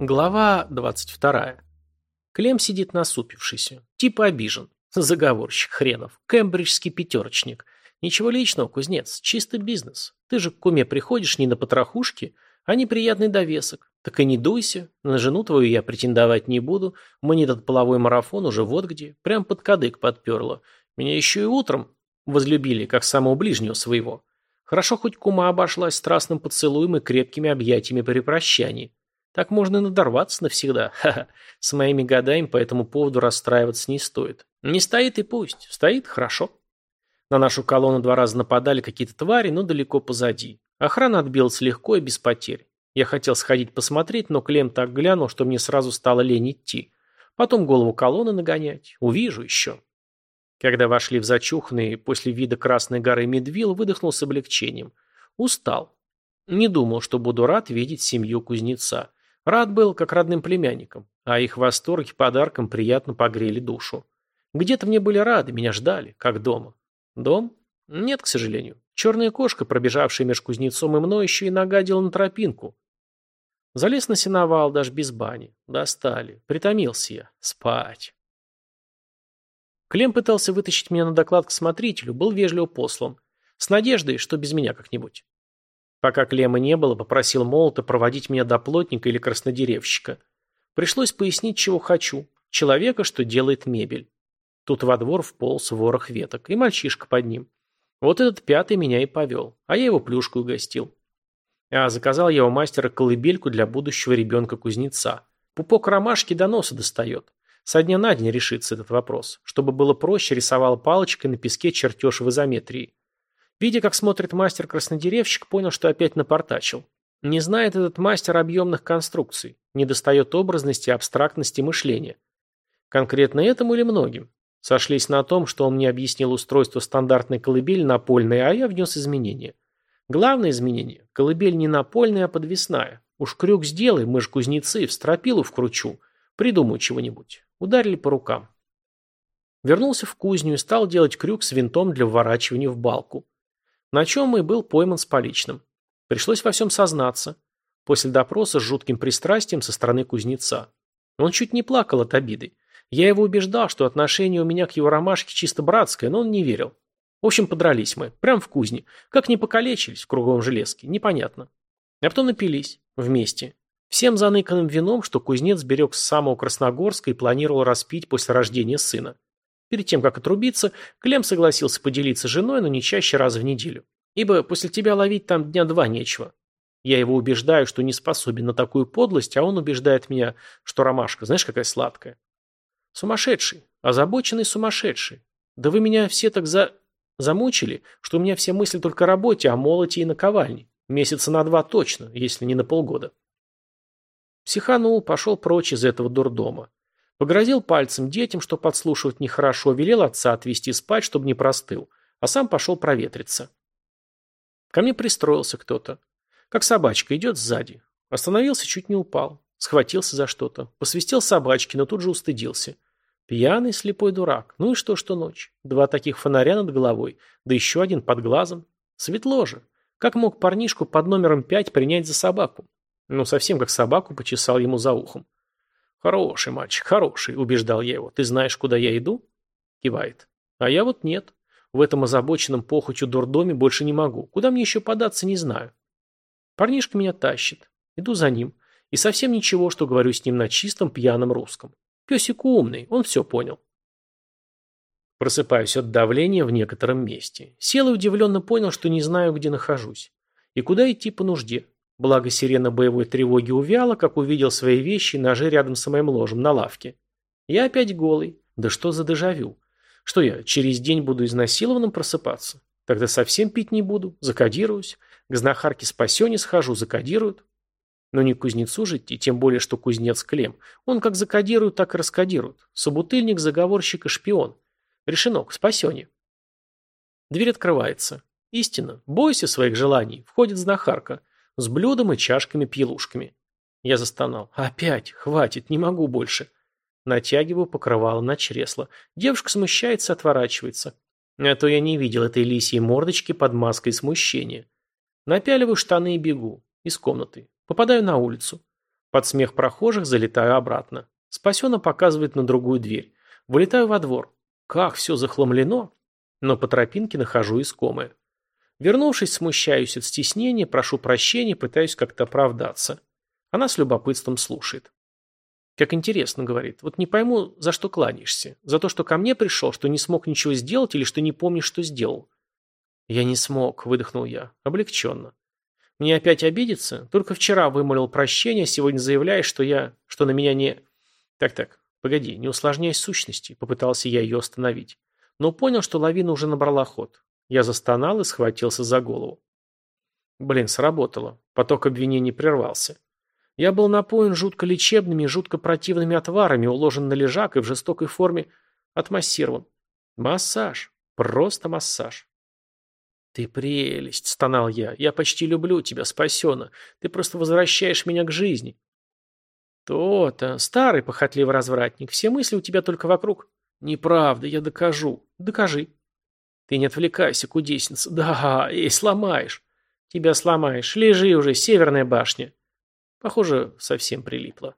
Глава 22. Клем сидит насупившийся. Типа обижен. Заговорщик хренов. Кембриджский пятерочник. Ничего личного, кузнец. Чисто бизнес. Ты же к куме приходишь не на потрохушки, а неприятный довесок. Так и не дуйся. На жену твою я претендовать не буду. Мне этот половой марафон уже вот где. Прям под кадык подперло. Меня еще и утром возлюбили, как самого ближнего своего. Хорошо хоть кума обошлась страстным поцелуем и крепкими объятиями при прощании. Так можно и надорваться навсегда. Ха-ха. С моими годами по этому поводу расстраиваться не стоит. Не стоит и пусть. Стоит – хорошо. На нашу колонну два раза нападали какие-то твари, но далеко позади. Охрана отбилась легко и без потерь. Я хотел сходить посмотреть, но Клем так глянул, что мне сразу стало лень идти. Потом голову колонны нагонять. Увижу еще. Когда вошли в зачуханный после вида Красной горы Медвил, выдохнул с облегчением. Устал. Не думал, что буду рад видеть семью кузнеца. Рад был, как родным племянникам, а их восторги подарком приятно погрели душу. Где-то мне были рады, меня ждали, как дома. Дом? Нет, к сожалению. Черная кошка, пробежавшая меж кузнецом и мной, еще и нагадила на тропинку. Залез на сеновал, даже без бани. Достали. Притомился я. Спать. Клем пытался вытащить меня на доклад к смотрителю, был вежливо послан. С надеждой, что без меня как-нибудь. Пока Клема не было, попросил Молота проводить меня до плотника или краснодеревщика. Пришлось пояснить, чего хочу. Человека, что делает мебель. Тут во двор вполз ворох веток, и мальчишка под ним. Вот этот пятый меня и повел, а я его плюшку угостил. А заказал я у мастера колыбельку для будущего ребенка-кузнеца. Пупок ромашки до носа достает. Со дня на день решится этот вопрос. Чтобы было проще, рисовал палочкой на песке чертеж в изометрии. Видя, как смотрит мастер-краснодеревщик, понял, что опять напортачил. Не знает этот мастер объемных конструкций, не достает образности и абстрактности мышления. Конкретно этому или многим? Сошлись на том, что он мне объяснил устройство стандартной колыбели напольной, а я внес изменения. Главное изменение – колыбель не напольная, а подвесная. Уж крюк сделай, мы ж кузнецы, в стропилу вкручу. Придумаю чего-нибудь. Ударили по рукам. Вернулся в кузню и стал делать крюк с винтом для вворачивания в балку на чем и был пойман с поличным. Пришлось во всем сознаться. После допроса с жутким пристрастием со стороны кузнеца. Он чуть не плакал от обиды. Я его убеждал, что отношение у меня к его ромашке чисто братское, но он не верил. В общем, подрались мы. Прям в кузне. Как не покалечились в круговом железке, непонятно. А потом напились. Вместе. Всем заныканным вином, что кузнец берег с самого Красногорска и планировал распить после рождения сына. Перед тем, как отрубиться, Клем согласился поделиться женой, но не чаще раза в неделю. Ибо после тебя ловить там дня два нечего. Я его убеждаю, что не способен на такую подлость, а он убеждает меня, что ромашка, знаешь, какая сладкая. Сумасшедший, озабоченный сумасшедший. Да вы меня все так за... замучили, что у меня все мысли только о работе, о молоте и наковальне. Месяца на два точно, если не на полгода. Психанул, пошел прочь из этого дурдома. Погрозил пальцем детям, что подслушивать нехорошо, велел отца отвезти спать, чтобы не простыл, а сам пошел проветриться. Ко мне пристроился кто-то. Как собачка, идет сзади. Остановился, чуть не упал. Схватился за что-то. Посвистел собачке, но тут же устыдился. Пьяный, слепой дурак. Ну и что, что ночь? Два таких фонаря над головой, да еще один под глазом. Светло же. Как мог парнишку под номером пять принять за собаку? Ну, совсем как собаку почесал ему за ухом. «Хороший мальчик, хороший», — убеждал я его. «Ты знаешь, куда я иду?» Кивает. «А я вот нет. В этом озабоченном похотью дурдоме больше не могу. Куда мне еще податься, не знаю». Парнишка меня тащит. Иду за ним. И совсем ничего, что говорю с ним на чистом пьяном русском. Песик умный, он все понял. Просыпаюсь от давления в некотором месте. Сел и удивленно понял, что не знаю, где нахожусь. И куда идти по нужде. Благо сирена боевой тревоги увяла, как увидел свои вещи и ножи рядом с моим ложем на лавке. Я опять голый. Да что за дежавю? Что я, через день буду изнасилованным просыпаться? Тогда совсем пить не буду, закодируюсь. К знахарке спасене схожу, закодируют. Но не кузнецу же идти, тем более, что кузнец Клем. Он как закодирует, так и раскодирует. Собутыльник, заговорщик и шпион. Решено, к спасене. Дверь открывается. Истина. Бойся своих желаний. Входит знахарка. С блюдом и чашками-пьелушками. Я застонал. Опять, хватит, не могу больше. Натягиваю покрывало на чресло. Девушка смущается, отворачивается. А то я не видел этой лисьей мордочки под маской смущения. Напяливаю штаны и бегу. Из комнаты. Попадаю на улицу. Под смех прохожих залетаю обратно. Спасена показывает на другую дверь. Вылетаю во двор. Как все захламлено. Но по тропинке нахожу искомое. Вернувшись, смущаюсь от стеснения, прошу прощения, пытаюсь как-то оправдаться. Она с любопытством слушает. Как интересно, говорит. Вот не пойму, за что кланяешься. За то, что ко мне пришел, что не смог ничего сделать или что не помнишь, что сделал. Я не смог, выдохнул я. Облегченно. Мне опять обидеться? Только вчера вымолил прощение, сегодня заявляешь, что я... что на меня не... Так-так, погоди, не усложняй сущности, попытался я ее остановить. Но понял, что лавина уже набрала ход. Я застонал и схватился за голову. Блин, сработало. Поток обвинений прервался. Я был напоен жутко лечебными и жутко противными отварами, уложен на лежак и в жестокой форме отмассирован. Массаж. Просто массаж. «Ты прелесть!» — стонал я. «Я почти люблю тебя, спасена. Ты просто возвращаешь меня к жизни». «То-то. Старый похотливый развратник. Все мысли у тебя только вокруг». «Неправда, я докажу». «Докажи». Ты не отвлекайся, кудесница. Да, эй, сломаешь. Тебя сломаешь. Лежи уже, северная башня. Похоже, совсем прилипло.